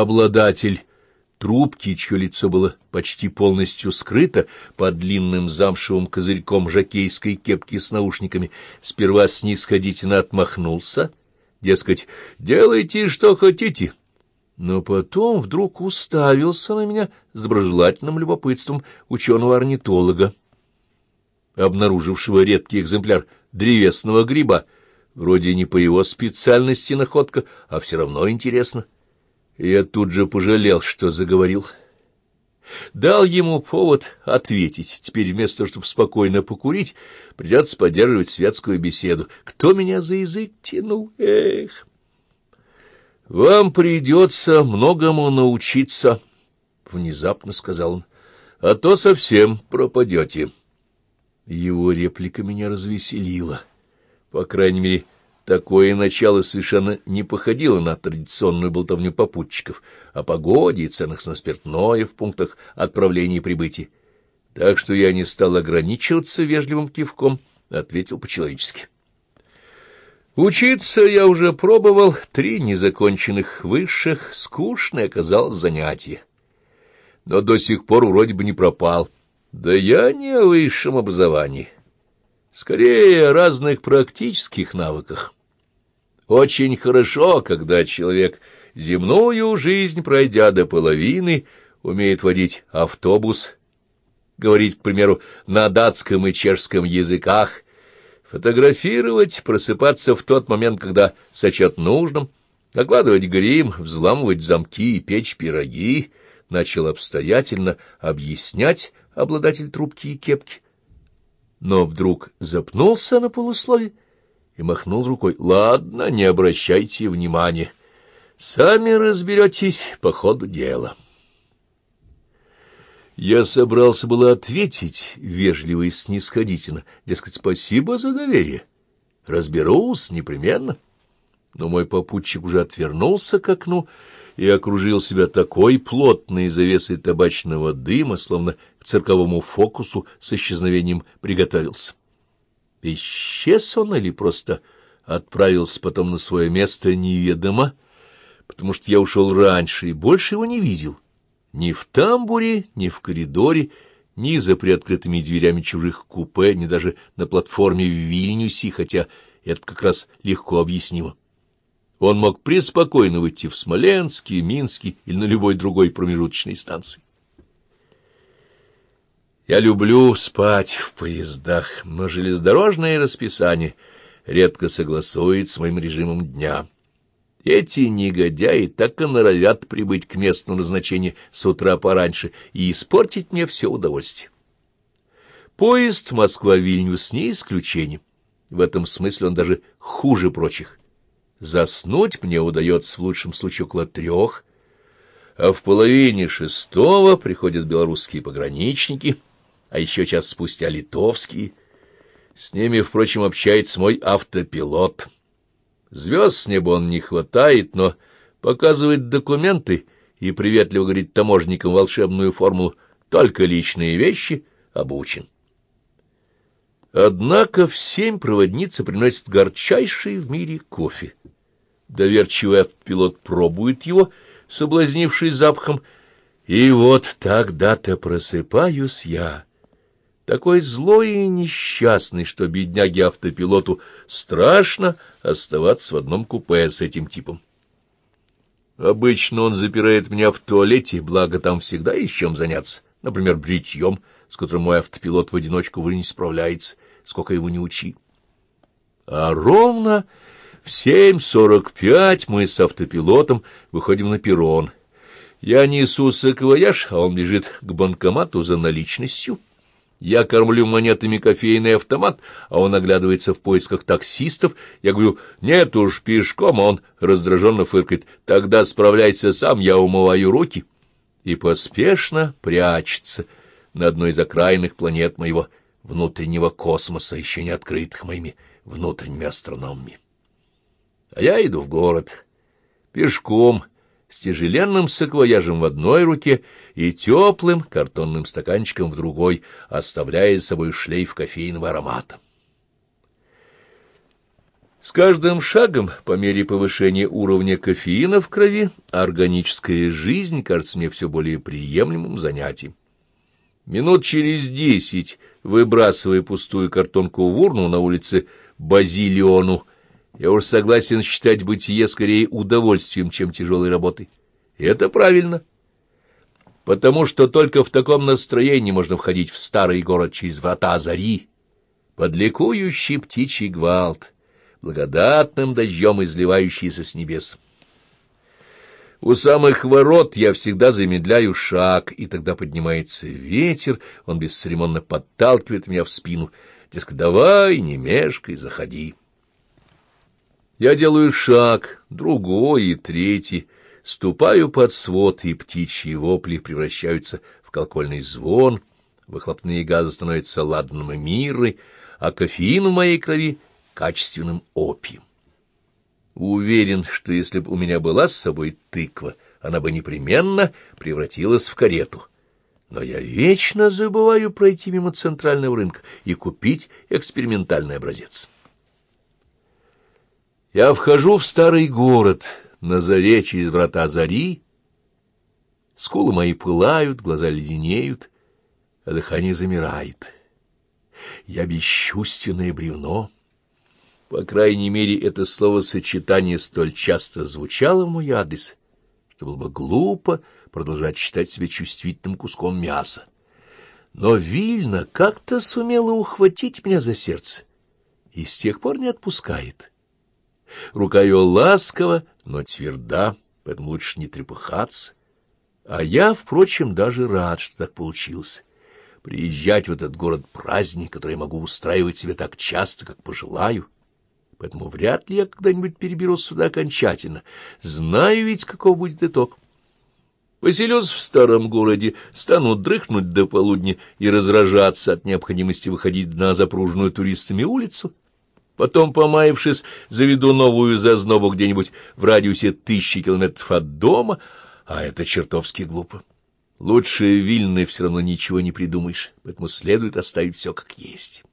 Обладатель трубки, чье лицо было почти полностью скрыто под длинным замшевым козырьком жакейской кепки с наушниками, сперва снисходительно отмахнулся, дескать, «делайте, что хотите». Но потом вдруг уставился на меня с доброжелательным любопытством ученого-орнитолога, обнаружившего редкий экземпляр древесного гриба. Вроде не по его специальности находка, а все равно интересно. Я тут же пожалел, что заговорил. Дал ему повод ответить. Теперь вместо того, чтобы спокойно покурить, придется поддерживать светскую беседу. Кто меня за язык тянул? Эх! Вам придется многому научиться, — внезапно сказал он, — а то совсем пропадете. Его реплика меня развеселила. По крайней мере, Такое начало совершенно не походило на традиционную болтовню попутчиков о погоде и ценах на спиртное в пунктах отправления и прибытия. Так что я не стал ограничиваться вежливым кивком, ответил по-человечески. Учиться я уже пробовал, три незаконченных высших, скучное оказалось занятие. Но до сих пор вроде бы не пропал. Да я не о высшем образовании. Скорее, о разных практических навыках. Очень хорошо, когда человек, земную жизнь пройдя до половины, умеет водить автобус, говорить, к примеру, на датском и чешском языках, фотографировать, просыпаться в тот момент, когда сочет нужным, накладывать грим, взламывать замки и печь пироги, начал обстоятельно объяснять обладатель трубки и кепки но вдруг запнулся на полуслове и махнул рукой. — Ладно, не обращайте внимания. Сами разберетесь по ходу дела. Я собрался было ответить вежливо и снисходительно, дескать, спасибо за доверие. Разберусь непременно. Но мой попутчик уже отвернулся к окну и окружил себя такой плотной завесой табачного дыма, словно к цирковому фокусу с исчезновением приготовился. Исчез он или просто отправился потом на свое место неведомо, потому что я ушел раньше и больше его не видел. Ни в тамбуре, ни в коридоре, ни за приоткрытыми дверями чужих купе, ни даже на платформе в Вильнюсе, хотя это как раз легко объяснимо. Он мог преспокойно выйти в Смоленске, Минске или на любой другой промежуточной станции. Я люблю спать в поездах, но железнодорожное расписание редко согласует с моим режимом дня. Эти негодяи так и норовят прибыть к месту назначения с утра пораньше и испортить мне все удовольствие. Поезд Москва-Вильнюс не исключение. В этом смысле он даже хуже прочих. Заснуть мне удается в лучшем случае около трех, а в половине шестого приходят белорусские пограничники, а еще час спустя литовские. С ними, впрочем, общается мой автопилот. Звезд с неба он не хватает, но показывает документы и приветливо говорит таможникам волшебную формулу «только личные вещи обучен». Однако в семь проводница приносит горчайший в мире кофе. Доверчивый автопилот пробует его, соблазнившись запахом, и вот тогда-то просыпаюсь я, такой злой и несчастный, что бедняге-автопилоту страшно оставаться в одном купе с этим типом. Обычно он запирает меня в туалете, благо там всегда есть чем заняться, например, бритьем, с которым мой автопилот в одиночку вы не справляется, сколько его не учи. А ровно в 7.45 мы с автопилотом выходим на перрон. Я несу саквояж, а он бежит к банкомату за наличностью. Я кормлю монетами кофейный автомат, а он оглядывается в поисках таксистов. Я говорю, нет уж, пешком, а он раздраженно фыркает. Тогда справляйся сам, я умываю руки. И поспешно прячется на одной из окраинных планет моего внутреннего космоса, еще не открытых моими внутренними астрономами. А я иду в город, пешком, с тяжеленным саквояжем в одной руке и теплым картонным стаканчиком в другой, оставляя за собой шлейф кофейного аромата. С каждым шагом, по мере повышения уровня кофеина в крови, органическая жизнь кажется мне все более приемлемым занятием. Минут через десять, выбрасывая пустую картонку в урну на улице Базилиону, я уж согласен считать бытие скорее удовольствием, чем тяжелой работой. И это правильно, потому что только в таком настроении можно входить в старый город через врата Зари, под птичий гвалт благодатным дождем изливающийся с небес. У самых ворот я всегда замедляю шаг, и тогда поднимается ветер, он бесцеремонно подталкивает меня в спину. Дескать, давай, не мешкай, заходи. Я делаю шаг, другой и третий, ступаю под свод, и птичьи вопли превращаются в колокольный звон, выхлопные газы становятся ладным и мирой, а кофеин в моей крови качественным опием. Уверен, что если бы у меня была с собой тыква, она бы непременно превратилась в карету. Но я вечно забываю пройти мимо центрального рынка и купить экспериментальный образец. Я вхожу в старый город, на заре через врата зари. Скулы мои пылают, глаза леденеют, а дыхание замирает. Я бесчувственное бревно — по крайней мере, это словосочетание столь часто звучало в мой адрес, что было бы глупо продолжать считать себя чувствительным куском мяса. Но Вильна как-то сумела ухватить меня за сердце и с тех пор не отпускает. Рука ее ласкова, но тверда, поэтому лучше не трепыхаться. А я, впрочем, даже рад, что так получилось. Приезжать в этот город праздник, который я могу устраивать себе так часто, как пожелаю — поэтому вряд ли я когда-нибудь переберусь сюда окончательно. Знаю ведь, каков будет итог. Поселюсь в старом городе, стану дрыхнуть до полудня и разражаться от необходимости выходить на запруженную туристами улицу. Потом, помаявшись, заведу новую зазнобу где-нибудь в радиусе тысячи километров от дома, а это чертовски глупо. Лучше Вильны все равно ничего не придумаешь, поэтому следует оставить все как есть».